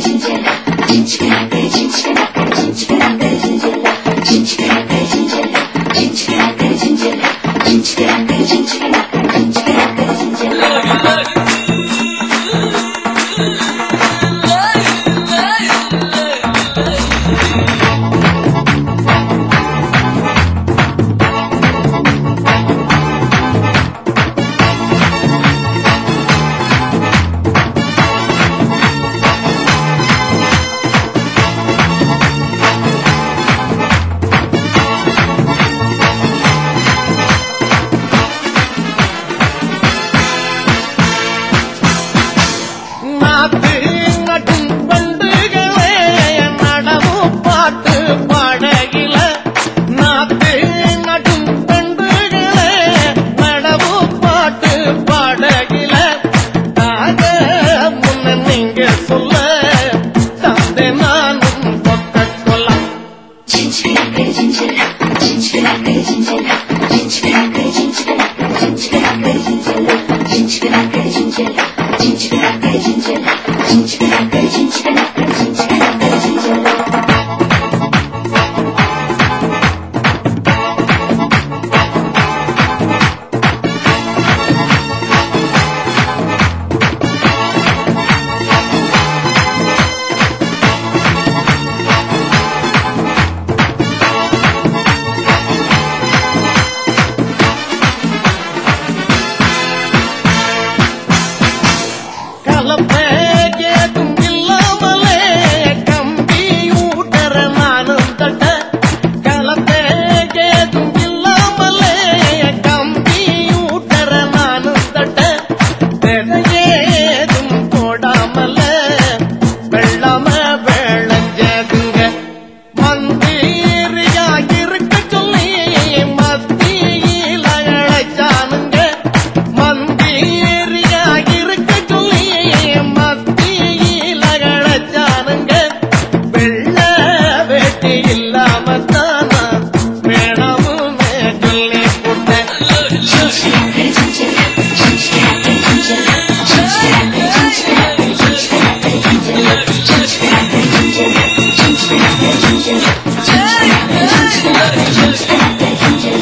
亲切，亲切，亲切，亲切，亲切，亲切，亲切，亲切。给你金钱哈亲戚给你给你金钱哈亲戚给你给你亲戚给你亲戚给你是那片清晨，清晨那片清晨，那片清晨，